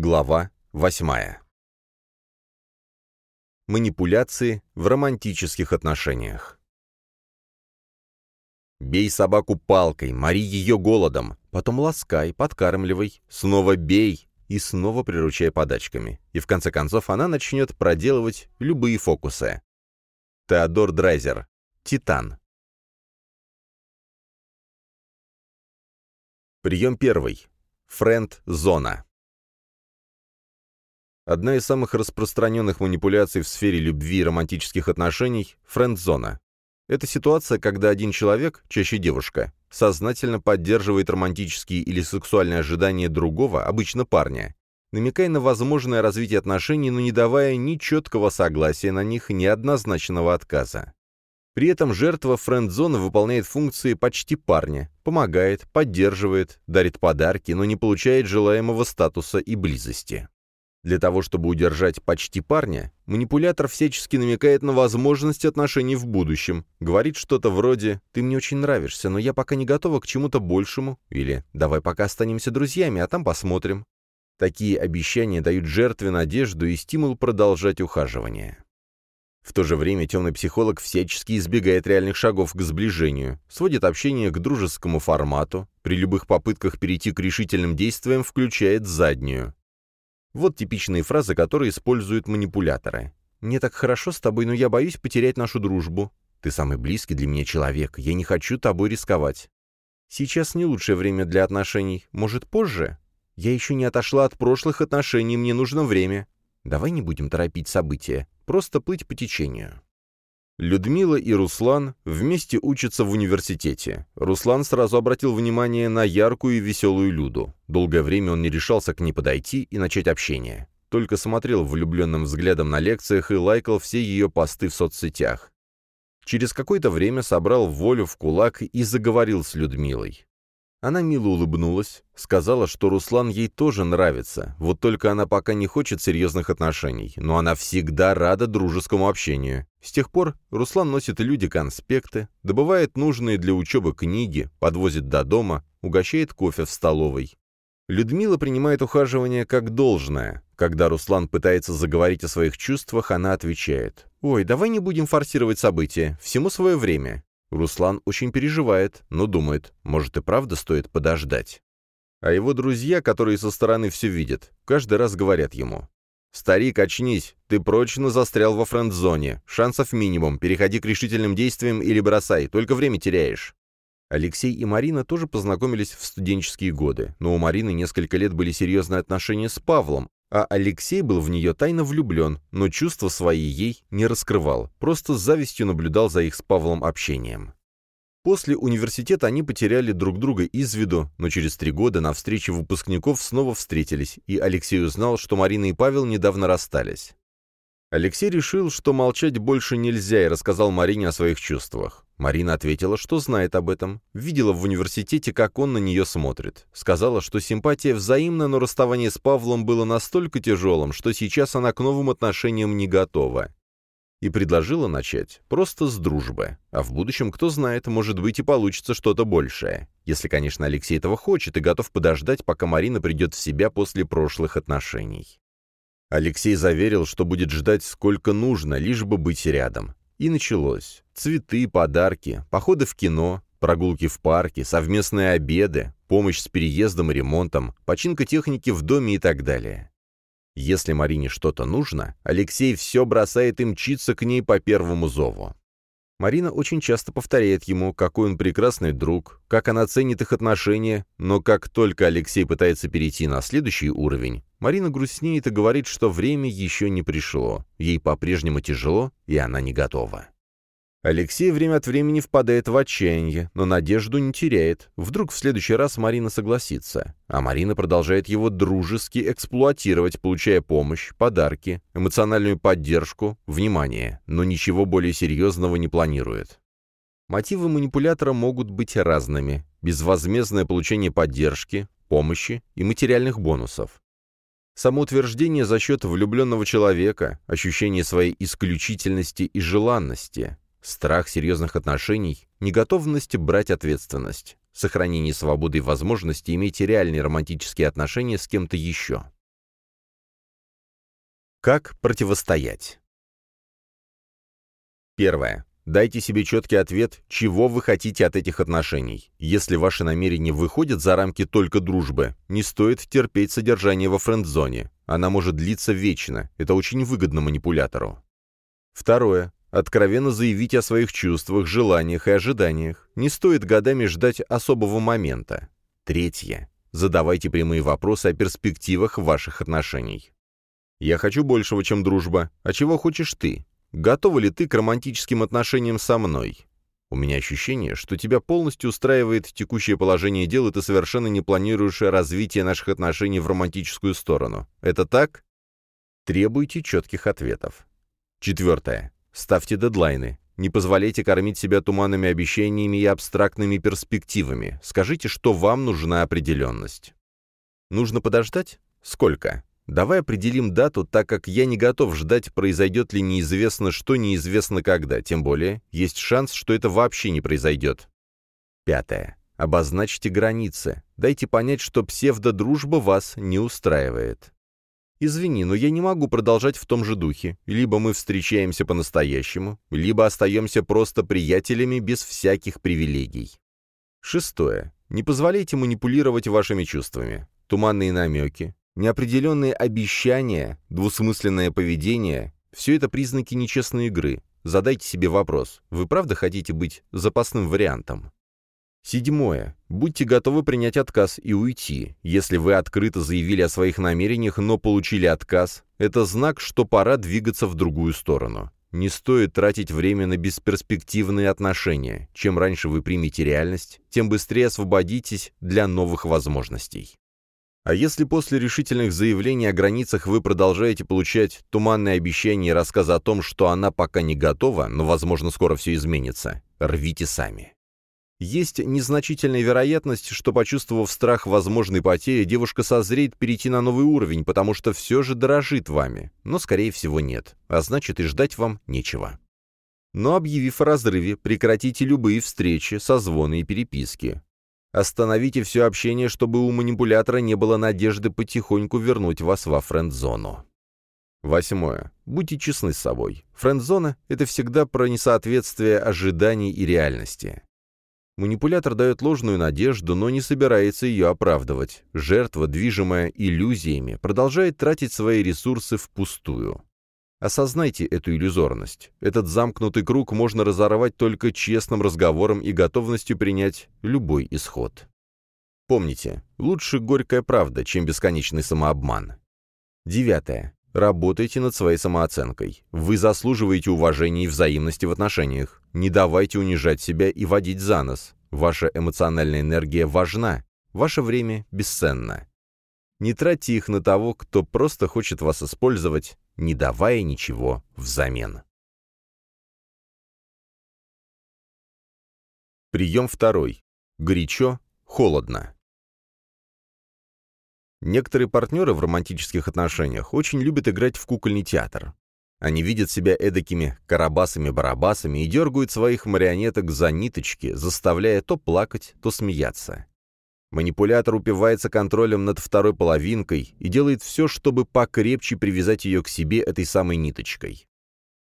Глава 8. Манипуляции в романтических отношениях. Бей собаку палкой, мори ее голодом, потом ласкай, подкармливай, снова бей и снова приручай подачками. И в конце концов она начнет проделывать любые фокусы. Теодор Драйзер. Титан. Прием первый. Френд-зона. Одна из самых распространенных манипуляций в сфере любви и романтических отношений – френд-зона. Это ситуация, когда один человек, чаще девушка, сознательно поддерживает романтические или сексуальные ожидания другого, обычно парня, намекая на возможное развитие отношений, но не давая ни четкого согласия на них, ни однозначного отказа. При этом жертва френд-зоны выполняет функции почти парня, помогает, поддерживает, дарит подарки, но не получает желаемого статуса и близости. Для того, чтобы удержать почти парня, манипулятор всячески намекает на возможность отношений в будущем, говорит что-то вроде «ты мне очень нравишься, но я пока не готова к чему-то большему» или «давай пока останемся друзьями, а там посмотрим». Такие обещания дают жертве надежду и стимул продолжать ухаживание. В то же время темный психолог всячески избегает реальных шагов к сближению, сводит общение к дружескому формату, при любых попытках перейти к решительным действиям включает заднюю. Вот типичные фразы, которые используют манипуляторы. «Мне так хорошо с тобой, но я боюсь потерять нашу дружбу. Ты самый близкий для меня человек, я не хочу тобой рисковать. Сейчас не лучшее время для отношений, может, позже? Я еще не отошла от прошлых отношений, мне нужно время. Давай не будем торопить события, просто плыть по течению». Людмила и Руслан вместе учатся в университете. Руслан сразу обратил внимание на яркую и веселую Люду. Долгое время он не решался к ней подойти и начать общение. Только смотрел влюбленным взглядом на лекциях и лайкал все ее посты в соцсетях. Через какое-то время собрал волю в кулак и заговорил с Людмилой. Она мило улыбнулась, сказала, что Руслан ей тоже нравится, вот только она пока не хочет серьезных отношений, но она всегда рада дружескому общению. С тех пор Руслан носит люди конспекты, добывает нужные для учебы книги, подвозит до дома, угощает кофе в столовой. Людмила принимает ухаживание как должное. Когда Руслан пытается заговорить о своих чувствах, она отвечает. «Ой, давай не будем форсировать события, всему свое время. Руслан очень переживает, но думает, может и правда стоит подождать. А его друзья, которые со стороны все видят, каждый раз говорят ему. «Старик, очнись, ты прочно застрял во френд-зоне, шансов минимум, переходи к решительным действиям или бросай, только время теряешь». Алексей и Марина тоже познакомились в студенческие годы, но у Марины несколько лет были серьезные отношения с Павлом, а Алексей был в нее тайно влюблен, но чувства свои ей не раскрывал, просто с завистью наблюдал за их с Павлом общением. После университета они потеряли друг друга из виду, но через три года на встрече выпускников снова встретились, и Алексей узнал, что Марина и Павел недавно расстались. Алексей решил, что молчать больше нельзя, и рассказал Марине о своих чувствах. Марина ответила, что знает об этом, видела в университете, как он на нее смотрит. Сказала, что симпатия взаимна, но расставание с Павлом было настолько тяжелым, что сейчас она к новым отношениям не готова. И предложила начать просто с дружбы. А в будущем, кто знает, может быть и получится что-то большее. Если, конечно, Алексей этого хочет и готов подождать, пока Марина придет в себя после прошлых отношений. Алексей заверил, что будет ждать сколько нужно, лишь бы быть рядом. И началось. Цветы, подарки, походы в кино, прогулки в парке, совместные обеды, помощь с переездом и ремонтом, починка техники в доме и так далее. Если Марине что-то нужно, Алексей все бросает и мчится к ней по первому зову. Марина очень часто повторяет ему, какой он прекрасный друг, как она ценит их отношения, но как только Алексей пытается перейти на следующий уровень, Марина грустнеет и говорит, что время еще не пришло, ей по-прежнему тяжело, и она не готова. Алексей время от времени впадает в отчаяние, но надежду не теряет. Вдруг в следующий раз Марина согласится. А Марина продолжает его дружески эксплуатировать, получая помощь, подарки, эмоциональную поддержку, внимание, но ничего более серьезного не планирует. Мотивы манипулятора могут быть разными. Безвозмездное получение поддержки, помощи и материальных бонусов. Самоутверждение за счет влюбленного человека, ощущение своей исключительности и желанности, Страх серьезных отношений, неготовность брать ответственность, сохранение свободы и возможности иметь реальные романтические отношения с кем-то еще. Как противостоять? Первое. Дайте себе четкий ответ, чего вы хотите от этих отношений. Если ваши намерения выходят за рамки только дружбы, не стоит терпеть содержание во френд-зоне. Она может длиться вечно. Это очень выгодно манипулятору. Второе. Откровенно заявите о своих чувствах, желаниях и ожиданиях. Не стоит годами ждать особого момента. Третье. Задавайте прямые вопросы о перспективах ваших отношений. «Я хочу большего, чем дружба. А чего хочешь ты? Готова ли ты к романтическим отношениям со мной? У меня ощущение, что тебя полностью устраивает текущее положение дел, и ты совершенно не планируешь развитие наших отношений в романтическую сторону. Это так? Требуйте четких ответов. Четвертое. Ставьте дедлайны. Не позволяйте кормить себя туманными обещаниями и абстрактными перспективами. Скажите, что вам нужна определенность. Нужно подождать? Сколько? Давай определим дату, так как я не готов ждать, произойдет ли неизвестно что, неизвестно когда, тем более есть шанс, что это вообще не произойдет. Пятое. Обозначьте границы. Дайте понять, что псевдодружба вас не устраивает. Извини, но я не могу продолжать в том же духе. Либо мы встречаемся по-настоящему, либо остаемся просто приятелями без всяких привилегий. Шестое. Не позволяйте манипулировать вашими чувствами. Туманные намеки, Неопределенные обещания, двусмысленное поведение – все это признаки нечестной игры. Задайте себе вопрос, вы правда хотите быть запасным вариантом? Седьмое. Будьте готовы принять отказ и уйти. Если вы открыто заявили о своих намерениях, но получили отказ, это знак, что пора двигаться в другую сторону. Не стоит тратить время на бесперспективные отношения. Чем раньше вы примете реальность, тем быстрее освободитесь для новых возможностей. А если после решительных заявлений о границах вы продолжаете получать туманные обещания и рассказы о том, что она пока не готова, но, возможно, скоро все изменится, рвите сами. Есть незначительная вероятность, что, почувствовав страх возможной потери, девушка созреет перейти на новый уровень, потому что все же дорожит вами, но, скорее всего, нет, а значит и ждать вам нечего. Но, объявив о разрыве, прекратите любые встречи, созвоны и переписки. Остановите все общение, чтобы у манипулятора не было надежды потихоньку вернуть вас во френд-зону. Восьмое. Будьте честны с собой. Френд-зона — это всегда про несоответствие ожиданий и реальности. Манипулятор дает ложную надежду, но не собирается ее оправдывать. Жертва, движимая иллюзиями, продолжает тратить свои ресурсы впустую. Осознайте эту иллюзорность. Этот замкнутый круг можно разорвать только честным разговором и готовностью принять любой исход. Помните, лучше горькая правда, чем бесконечный самообман. Девятое. Работайте над своей самооценкой. Вы заслуживаете уважения и взаимности в отношениях. Не давайте унижать себя и водить за нос. Ваша эмоциональная энергия важна. Ваше время бесценно. Не тратьте их на того, кто просто хочет вас использовать, не давая ничего взамен. Прием второй. Горячо, холодно. Некоторые партнеры в романтических отношениях очень любят играть в кукольный театр. Они видят себя эдакими карабасами-барабасами и дергают своих марионеток за ниточки, заставляя то плакать, то смеяться. Манипулятор упивается контролем над второй половинкой и делает все, чтобы покрепче привязать ее к себе этой самой ниточкой.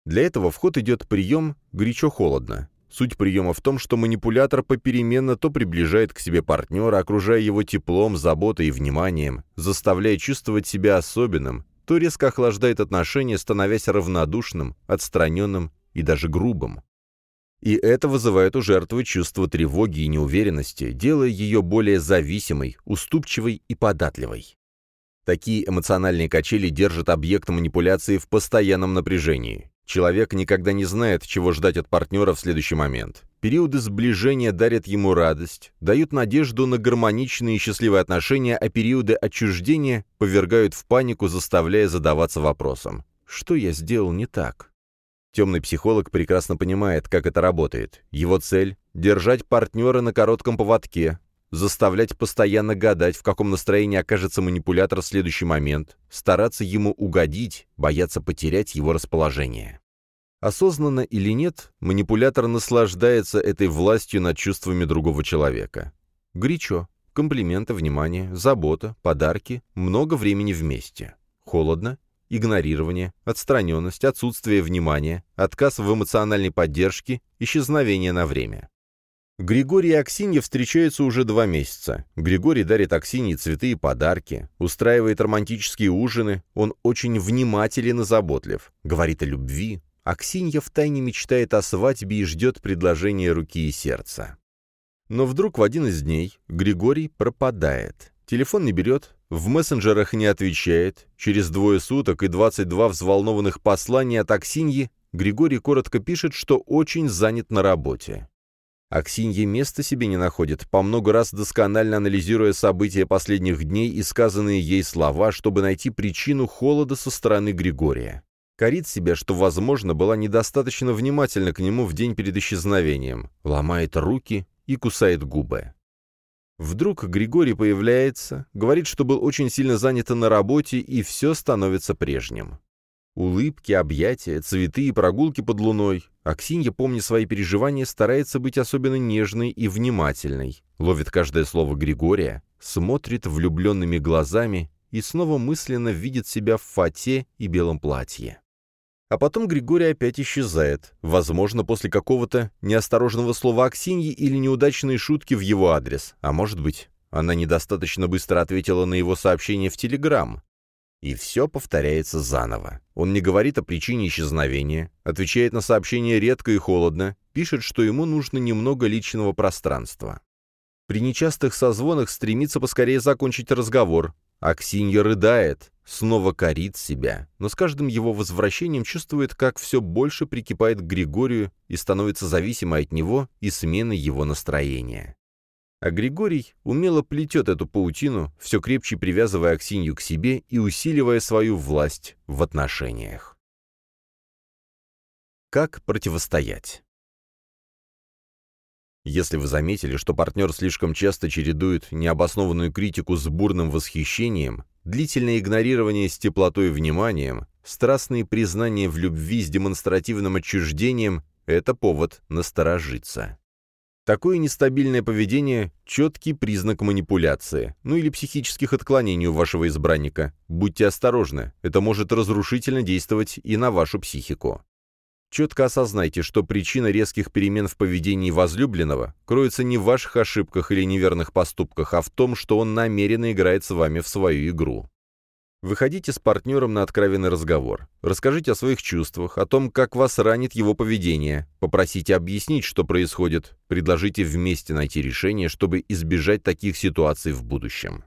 Для этого в ход идет прием «горячо-холодно». Суть приема в том, что манипулятор попеременно то приближает к себе партнера, окружая его теплом, заботой и вниманием, заставляя чувствовать себя особенным, то резко охлаждает отношения, становясь равнодушным, отстраненным и даже грубым. И это вызывает у жертвы чувство тревоги и неуверенности, делая ее более зависимой, уступчивой и податливой. Такие эмоциональные качели держат объект манипуляции в постоянном напряжении. Человек никогда не знает, чего ждать от партнера в следующий момент. Периоды сближения дарят ему радость, дают надежду на гармоничные и счастливые отношения, а периоды отчуждения повергают в панику, заставляя задаваться вопросом «Что я сделал не так?». Темный психолог прекрасно понимает, как это работает. Его цель — держать партнера на коротком поводке, заставлять постоянно гадать, в каком настроении окажется манипулятор в следующий момент, стараться ему угодить, бояться потерять его расположение. Осознанно или нет, манипулятор наслаждается этой властью над чувствами другого человека. Горячо. Комплименты, внимание, забота, подарки, много времени вместе. Холодно. игнорирование, отстраненность, отсутствие внимания, отказ в эмоциональной поддержке, исчезновение на время. Григорий и Аксинья встречаются уже два месяца. Григорий дарит Аксинье цветы и подарки, устраивает романтические ужины, он очень внимателен и заботлив, говорит о любви. Аксинья втайне мечтает о свадьбе и ждет предложения руки и сердца. Но вдруг в один из дней Григорий пропадает. Телефон не берет, в мессенджерах не отвечает. Через двое суток и 22 взволнованных послания от Аксиньи Григорий коротко пишет, что очень занят на работе. Аксинья места себе не находит, по много раз досконально анализируя события последних дней и сказанные ей слова, чтобы найти причину холода со стороны Григория. Корит себя, что, возможно, была недостаточно внимательна к нему в день перед исчезновением, ломает руки и кусает губы. Вдруг Григорий появляется, говорит, что был очень сильно занят на работе, и все становится прежним. Улыбки, объятия, цветы и прогулки под луной. Аксинья, помня свои переживания, старается быть особенно нежной и внимательной, ловит каждое слово Григория, смотрит влюбленными глазами и снова мысленно видит себя в фате и белом платье. А потом Григорий опять исчезает, возможно, после какого-то неосторожного слова Аксиньи или неудачной шутки в его адрес, а может быть, она недостаточно быстро ответила на его сообщение в Телеграм. И все повторяется заново. Он не говорит о причине исчезновения, отвечает на сообщения редко и холодно, пишет, что ему нужно немного личного пространства. При нечастых созвонах стремится поскорее закончить разговор. Аксинья рыдает, снова корит себя, но с каждым его возвращением чувствует, как все больше прикипает к Григорию и становится зависимой от него и смены его настроения. А Григорий умело плетет эту паутину, все крепче привязывая Аксинью к себе и усиливая свою власть в отношениях. Как противостоять? Если вы заметили, что партнер слишком часто чередует необоснованную критику с бурным восхищением, длительное игнорирование с теплотой и вниманием, страстные признания в любви с демонстративным отчуждением – это повод насторожиться. Такое нестабильное поведение – четкий признак манипуляции, ну или психических отклонений у вашего избранника. Будьте осторожны, это может разрушительно действовать и на вашу психику. Четко осознайте, что причина резких перемен в поведении возлюбленного кроется не в ваших ошибках или неверных поступках, а в том, что он намеренно играет с вами в свою игру. Выходите с партнером на откровенный разговор. Расскажите о своих чувствах, о том, как вас ранит его поведение. Попросите объяснить, что происходит. Предложите вместе найти решение, чтобы избежать таких ситуаций в будущем.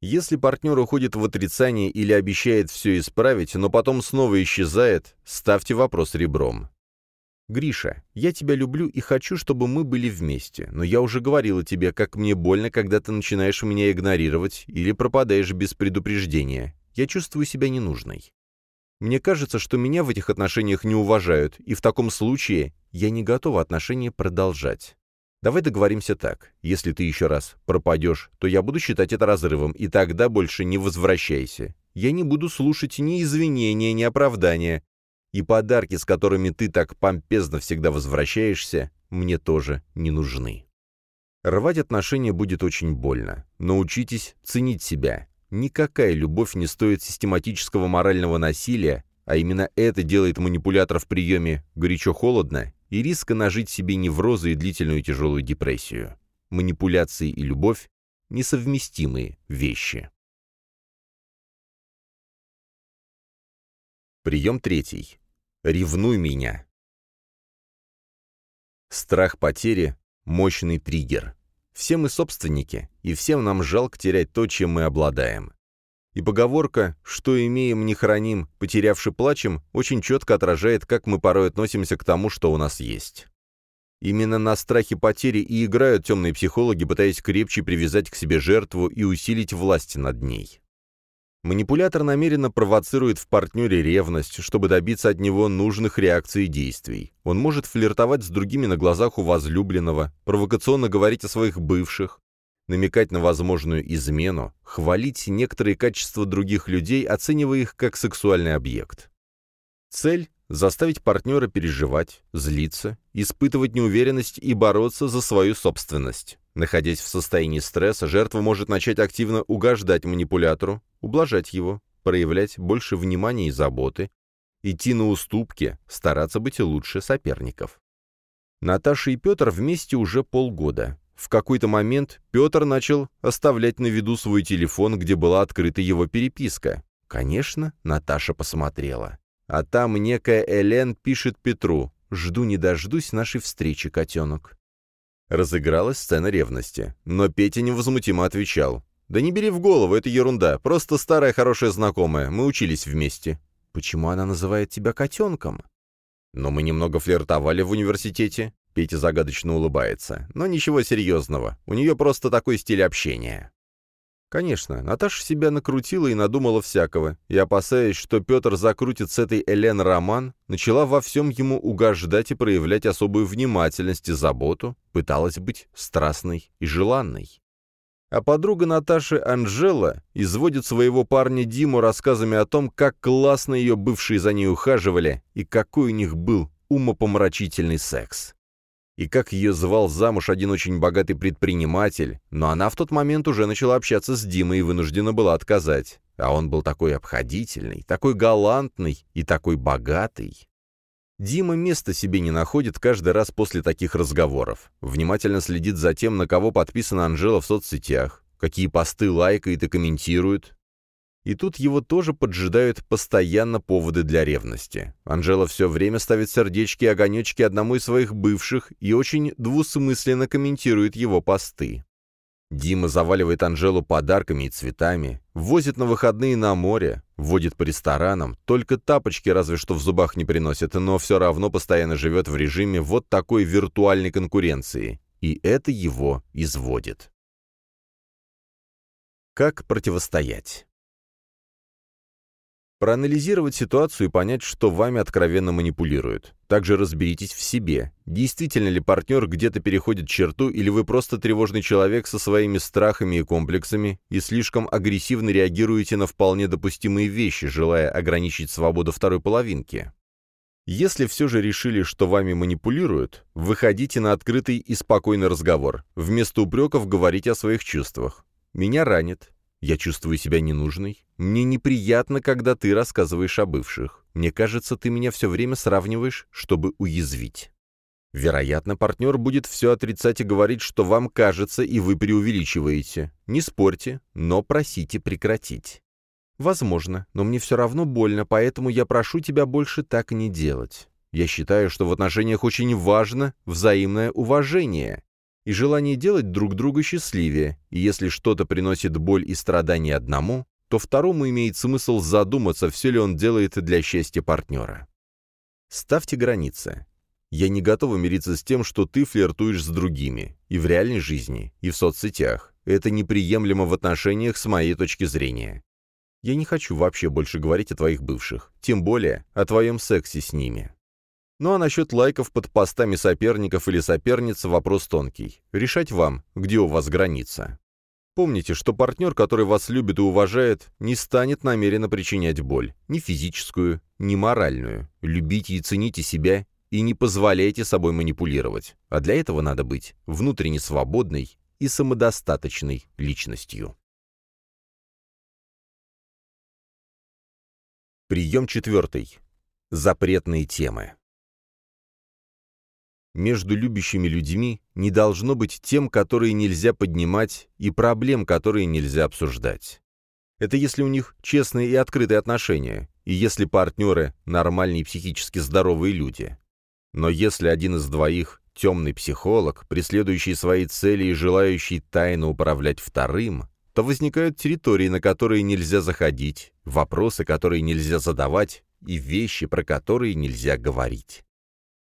Если партнер уходит в отрицание или обещает все исправить, но потом снова исчезает, ставьте вопрос ребром. «Гриша, я тебя люблю и хочу, чтобы мы были вместе, но я уже говорила тебе, как мне больно, когда ты начинаешь меня игнорировать или пропадаешь без предупреждения. Я чувствую себя ненужной. Мне кажется, что меня в этих отношениях не уважают, и в таком случае я не готова отношения продолжать. Давай договоримся так. Если ты еще раз пропадешь, то я буду считать это разрывом, и тогда больше не возвращайся. Я не буду слушать ни извинения, ни оправдания. И подарки, с которыми ты так помпезно всегда возвращаешься, мне тоже не нужны. Рвать отношения будет очень больно. Научитесь ценить себя. Никакая любовь не стоит систематического морального насилия, а именно это делает манипулятор в приеме горячо-холодно и риска нажить себе неврозы и длительную тяжелую депрессию. Манипуляции и любовь – несовместимые вещи. Прием третий. Ревнуй меня. Страх потери – мощный триггер. Все мы собственники, и всем нам жалко терять то, чем мы обладаем. И поговорка «что имеем, не храним, потерявши плачем» очень четко отражает, как мы порой относимся к тому, что у нас есть. Именно на страхе потери и играют темные психологи, пытаясь крепче привязать к себе жертву и усилить власть над ней. Манипулятор намеренно провоцирует в партнере ревность, чтобы добиться от него нужных реакций и действий. Он может флиртовать с другими на глазах у возлюбленного, провокационно говорить о своих бывших, намекать на возможную измену, хвалить некоторые качества других людей, оценивая их как сексуальный объект. Цель – заставить партнера переживать, злиться, испытывать неуверенность и бороться за свою собственность. Находясь в состоянии стресса, жертва может начать активно угождать манипулятору, ублажать его, проявлять больше внимания и заботы, идти на уступки, стараться быть лучше соперников. Наташа и Петр вместе уже полгода. В какой-то момент Петр начал оставлять на виду свой телефон, где была открыта его переписка. Конечно, Наташа посмотрела. А там некая Элен пишет Петру «Жду не дождусь нашей встречи, котенок». Разыгралась сцена ревности, но Петя невозмутимо отвечал. «Да не бери в голову, это ерунда, просто старая хорошая знакомая, мы учились вместе». «Почему она называет тебя котенком?» «Но мы немного флиртовали в университете», — Петя загадочно улыбается. «Но ничего серьезного, у нее просто такой стиль общения». Конечно, Наташа себя накрутила и надумала всякого, и, опасаясь, что Петр закрутит с этой Элен роман, начала во всем ему угождать и проявлять особую внимательность и заботу, пыталась быть страстной и желанной. А подруга Наташи Анжела изводит своего парня Диму рассказами о том, как классно ее бывшие за ней ухаживали и какой у них был умопомрачительный секс и как ее звал замуж один очень богатый предприниматель, но она в тот момент уже начала общаться с Димой и вынуждена была отказать. А он был такой обходительный, такой галантный и такой богатый. Дима места себе не находит каждый раз после таких разговоров. Внимательно следит за тем, на кого подписана Анжела в соцсетях, какие посты лайкает и комментирует, и тут его тоже поджидают постоянно поводы для ревности. Анжела все время ставит сердечки и огонечки одному из своих бывших и очень двусмысленно комментирует его посты. Дима заваливает Анжелу подарками и цветами, возит на выходные на море, водит по ресторанам, только тапочки разве что в зубах не приносит, но все равно постоянно живет в режиме вот такой виртуальной конкуренции. И это его изводит. Как противостоять? Проанализировать ситуацию и понять, что вами откровенно манипулируют. Также разберитесь в себе. Действительно ли партнер где-то переходит черту, или вы просто тревожный человек со своими страхами и комплексами и слишком агрессивно реагируете на вполне допустимые вещи, желая ограничить свободу второй половинки? Если все же решили, что вами манипулируют, выходите на открытый и спокойный разговор. Вместо упреков говорите о своих чувствах. «Меня ранит. Я чувствую себя ненужной. Мне неприятно, когда ты рассказываешь о бывших. Мне кажется, ты меня все время сравниваешь, чтобы уязвить. Вероятно, партнер будет все отрицать и говорить, что вам кажется, и вы преувеличиваете. Не спорьте, но просите прекратить. Возможно, но мне все равно больно, поэтому я прошу тебя больше так не делать. Я считаю, что в отношениях очень важно взаимное уважение и желание делать друг друга счастливее, и если что-то приносит боль и страдания одному, то второму имеет смысл задуматься, все ли он делает для счастья партнера. Ставьте границы. Я не готова мириться с тем, что ты флиртуешь с другими, и в реальной жизни, и в соцсетях. Это неприемлемо в отношениях с моей точки зрения. Я не хочу вообще больше говорить о твоих бывших, тем более о твоем сексе с ними. Ну а насчет лайков под постами соперников или соперниц вопрос тонкий. Решать вам, где у вас граница. Помните, что партнер, который вас любит и уважает, не станет намеренно причинять боль. Ни физическую, ни моральную. Любите и цените себя и не позволяйте собой манипулировать. А для этого надо быть внутренне свободной и самодостаточной личностью. Прием четвертый. Запретные темы. Между любящими людьми не должно быть тем, которые нельзя поднимать, и проблем, которые нельзя обсуждать. Это если у них честные и открытые отношения, и если партнеры – нормальные психически здоровые люди. Но если один из двоих – темный психолог, преследующий свои цели и желающий тайно управлять вторым, то возникают территории, на которые нельзя заходить, вопросы, которые нельзя задавать, и вещи, про которые нельзя говорить.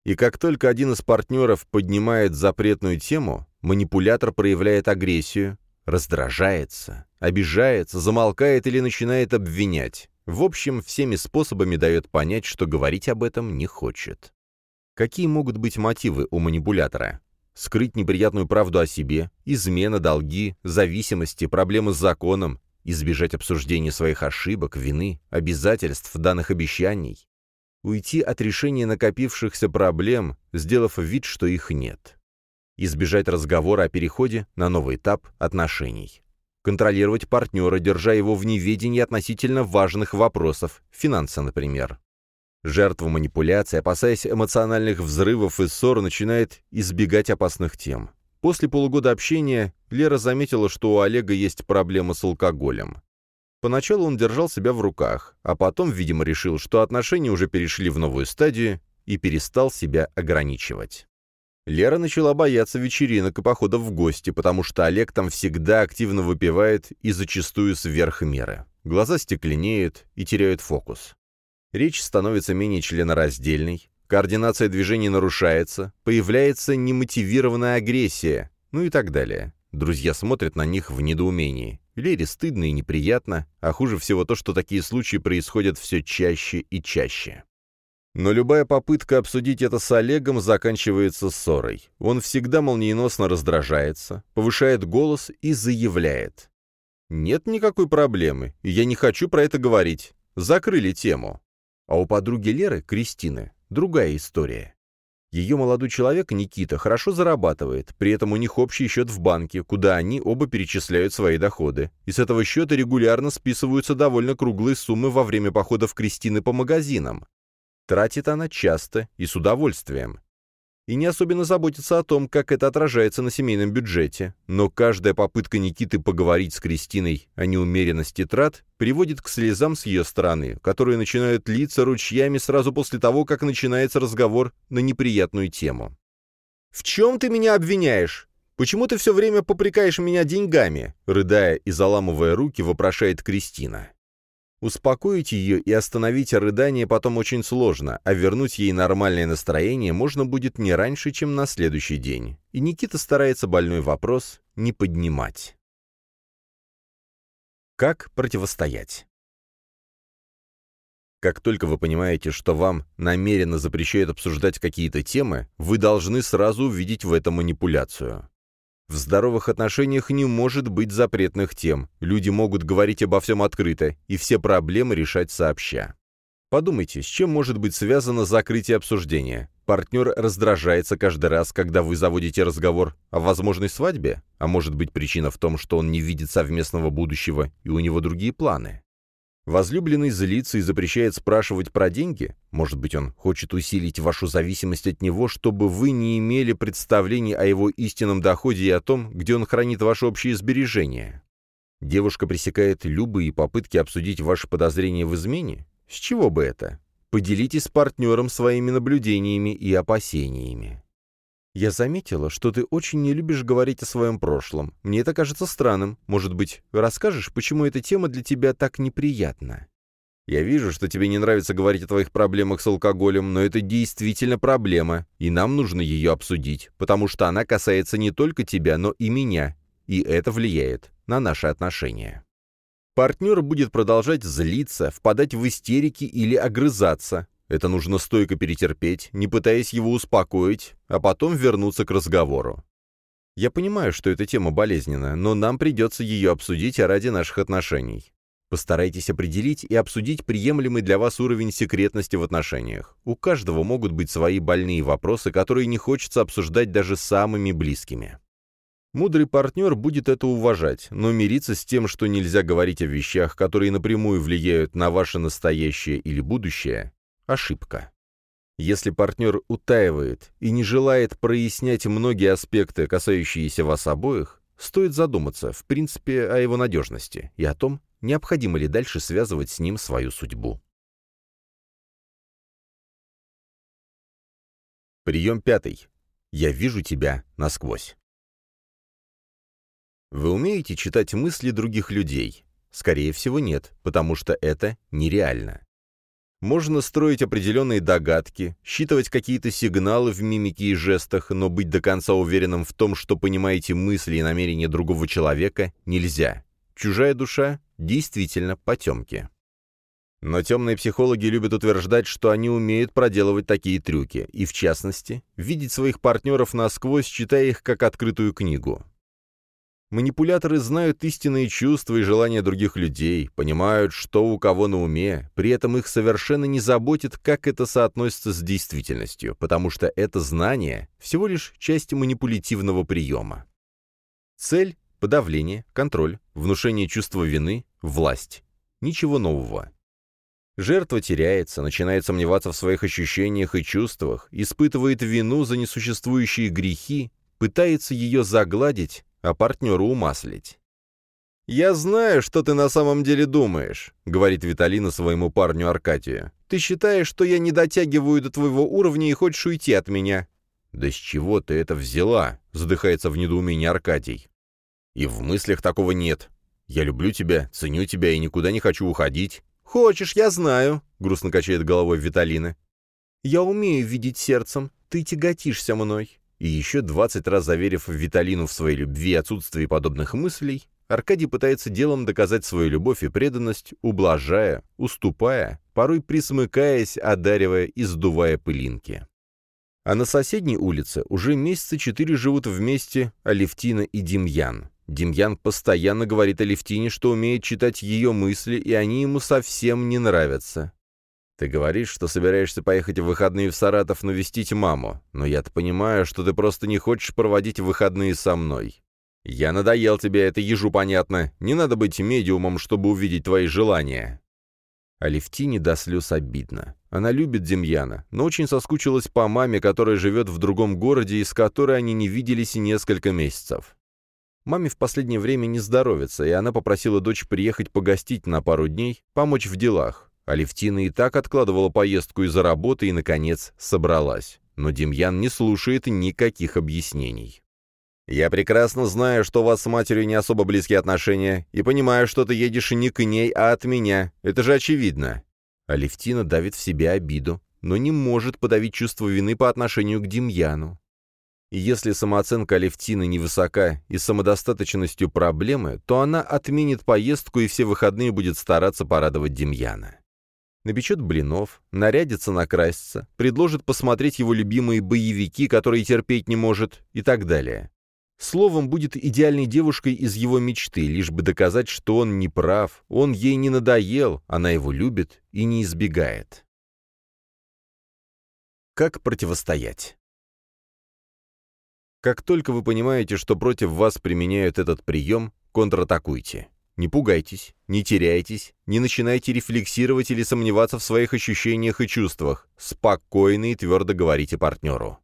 И как только один из партнеров поднимает запретную тему, манипулятор проявляет агрессию, раздражается, обижается, замолкает или начинает обвинять. В общем, всеми способами дает понять, что говорить об этом не хочет. Какие могут быть мотивы у манипулятора? Скрыть неприятную правду о себе, измена, долги, зависимости, проблемы с законом, избежать обсуждения своих ошибок, вины, обязательств, данных обещаний, уйти от решения накопившихся проблем, сделав вид, что их нет. Избежать разговора о переходе на новый этап отношений. контролировать партнера, держа его в неведении относительно важных вопросов, финансы, например. Жертва манипуляции, опасаясь эмоциональных взрывов и ссор, начинает избегать опасных тем. После полугода общения Лера заметила, что у Олега есть проблема с алкоголем. Поначалу он держал себя в руках, а потом, видимо, решил, что отношения уже перешли в новую стадию и перестал себя ограничивать. Лера начала бояться вечеринок и походов в гости, потому что Олег там всегда активно выпивает и зачастую сверх меры. Глаза стекленеют и теряют фокус. Речь становится менее членораздельной, координация движений нарушается, появляется немотивированная агрессия, ну и так далее. Друзья смотрят на них в недоумении. Лере стыдно и неприятно, а хуже всего то, что такие случаи происходят все чаще и чаще. Но любая попытка обсудить это с Олегом заканчивается ссорой. Он всегда молниеносно раздражается, повышает голос и заявляет. «Нет никакой проблемы, я не хочу про это говорить. Закрыли тему». А у подруги Леры, Кристины, другая история. Ее молодой человек, Никита, хорошо зарабатывает, при этом у них общий счет в банке, куда они оба перечисляют свои доходы. И с этого счета регулярно списываются довольно круглые суммы во время походов Кристины по магазинам. Тратит она часто и с удовольствием. И не особенно заботится о том, как это отражается на семейном бюджете, но каждая попытка Никиты поговорить с Кристиной о неумеренности трат приводит к слезам с ее стороны, которые начинают литься ручьями сразу после того, как начинается разговор на неприятную тему. «В чем ты меня обвиняешь? Почему ты все время попрекаешь меня деньгами?» рыдая и заламывая руки, вопрошает Кристина. Успокоить ее и остановить рыдание потом очень сложно, а вернуть ей нормальное настроение можно будет не раньше, чем на следующий день. И Никита старается больной вопрос не поднимать. Как противостоять? Как только вы понимаете, что вам намеренно запрещают обсуждать какие-то темы, вы должны сразу увидеть в этом манипуляцию. В здоровых отношениях не может быть запретных тем. Люди могут говорить обо всем открыто и все проблемы решать сообща. Подумайте, с чем может быть связано закрытие обсуждения? Партнер раздражается каждый раз, когда вы заводите разговор о возможной свадьбе? А может быть причина в том, что он не видит совместного будущего и у него другие планы? Возлюбленный злится и запрещает спрашивать про деньги? Может быть, он хочет усилить вашу зависимость от него, чтобы вы не имели представлений о его истинном доходе и о том, где он хранит ваши общие сбережения? Девушка пресекает любые попытки обсудить ваши подозрения в измене? С чего бы это? Поделитесь с партнером своими наблюдениями и опасениями. «Я заметила, что ты очень не любишь говорить о своем прошлом. Мне это кажется странным. Может быть, расскажешь, почему эта тема для тебя так неприятна?» «Я вижу, что тебе не нравится говорить о твоих проблемах с алкоголем, но это действительно проблема, и нам нужно ее обсудить, потому что она касается не только тебя, но и меня, и это влияет на наши отношения». Партнер будет продолжать злиться, впадать в истерики или огрызаться, это нужно стойко перетерпеть, не пытаясь его успокоить, а потом вернуться к разговору. Я понимаю, что эта тема болезненная, но нам придется ее обсудить ради наших отношений. Постарайтесь определить и обсудить приемлемый для вас уровень секретности в отношениях. У каждого могут быть свои больные вопросы, которые не хочется обсуждать даже самыми близкими. Мудрый партнер будет это уважать, но мириться с тем, что нельзя говорить о вещах, которые напрямую влияют на ваше настоящее или будущее, Ошибка. Если партнер утаивает и не желает прояснять многие аспекты, касающиеся вас обоих, стоит задуматься, в принципе, о его надежности и о том, необходимо ли дальше связывать с ним свою судьбу. Прием пятый. Я вижу тебя насквозь. Вы умеете читать мысли других людей? Скорее всего, нет, потому что это нереально. Можно строить определенные догадки, считывать какие-то сигналы в мимике и жестах, но быть до конца уверенным в том, что понимаете мысли и намерения другого человека, нельзя. Чужая душа действительно потемки. Но темные психологи любят утверждать, что они умеют проделывать такие трюки, и, в частности, видеть своих партнеров насквозь, читая их как открытую книгу. Манипуляторы знают истинные чувства и желания других людей, понимают, что у кого на уме, при этом их совершенно не заботит, как это соотносится с действительностью, потому что это знание – всего лишь часть манипулятивного приема. Цель подавление, контроль, внушение чувства вины, власть. Ничего нового. Жертва теряется, начинает сомневаться в своих ощущениях и чувствах, испытывает вину за несуществующие грехи, пытается ее загладить, а партнера умаслить. «Я знаю, что ты на самом деле думаешь», — говорит Виталина своему парню Аркадию. «Ты считаешь, что я не дотягиваю до твоего уровня и хочешь уйти от меня?» «Да с чего ты это взяла?» — задыхается в недоумении Аркадий. «И в мыслях такого нет. Я люблю тебя, ценю тебя и никуда не хочу уходить. «Хочешь, я знаю», — грустно качает головой Виталина. «Я умею видеть сердцем, ты тяготишься мной». И еще двадцать раз заверив Виталину в своей любви и отсутствии подобных мыслей, Аркадий пытается делом доказать свою любовь и преданность, ублажая, уступая, порой присмыкаясь, одаривая и сдувая пылинки. А на соседней улице уже месяца четыре живут вместе Алевтина и Демьян. Демьян постоянно говорит Алевтине, что умеет читать ее мысли, и они ему совсем не нравятся. Ты говоришь, что собираешься поехать в выходные в Саратов навестить маму, но я-то понимаю, что ты просто не хочешь проводить выходные со мной. Я надоел тебе, это ежу понятно. Не надо быть медиумом, чтобы увидеть твои желания. Алевтине до слез обидно. Она любит Демьяна, но очень соскучилась по маме, которая живет в другом городе и с которой они не виделись несколько месяцев. Маме в последнее время не здоровится, и она попросила дочь приехать погостить на пару дней, помочь в делах. Алевтина и так откладывала поездку из-за работы и, наконец, собралась. Но Демьян не слушает никаких объяснений. «Я прекрасно знаю, что у вас с матерью не особо близкие отношения, и понимаю, что ты едешь не к ней, а от меня. Это же очевидно». Алевтина давит в себе обиду, но не может подавить чувство вины по отношению к Демьяну. И если самооценка Алевтины невысока и самодостаточностью проблемы, то она отменит поездку и все выходные будет стараться порадовать Демьяна. Напечет блинов, нарядится накрасится, предложит посмотреть его любимые боевики, которые терпеть не может, и так далее. Словом, будет идеальной девушкой из его мечты, лишь бы доказать, что он не прав, он ей не надоел, она его любит и не избегает. Как противостоять? Как только вы понимаете, что против вас применяют этот прием, контратакуйте. Не пугайтесь, не теряйтесь, не начинайте рефлексировать или сомневаться в своих ощущениях и чувствах. Спокойно и твердо говорите партнеру.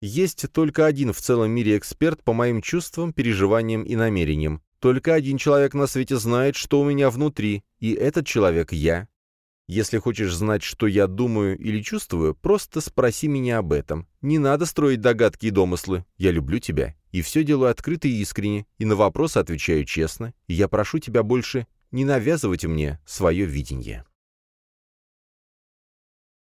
Есть только один в целом мире эксперт по моим чувствам, переживаниям и намерениям. Только один человек на свете знает, что у меня внутри, и этот человек — я. Если хочешь знать, что я думаю или чувствую, просто спроси меня об этом. Не надо строить догадки и домыслы. Я люблю тебя, и все делаю открыто и искренне, и на вопросы отвечаю честно, и я прошу тебя больше не навязывать мне свое видение.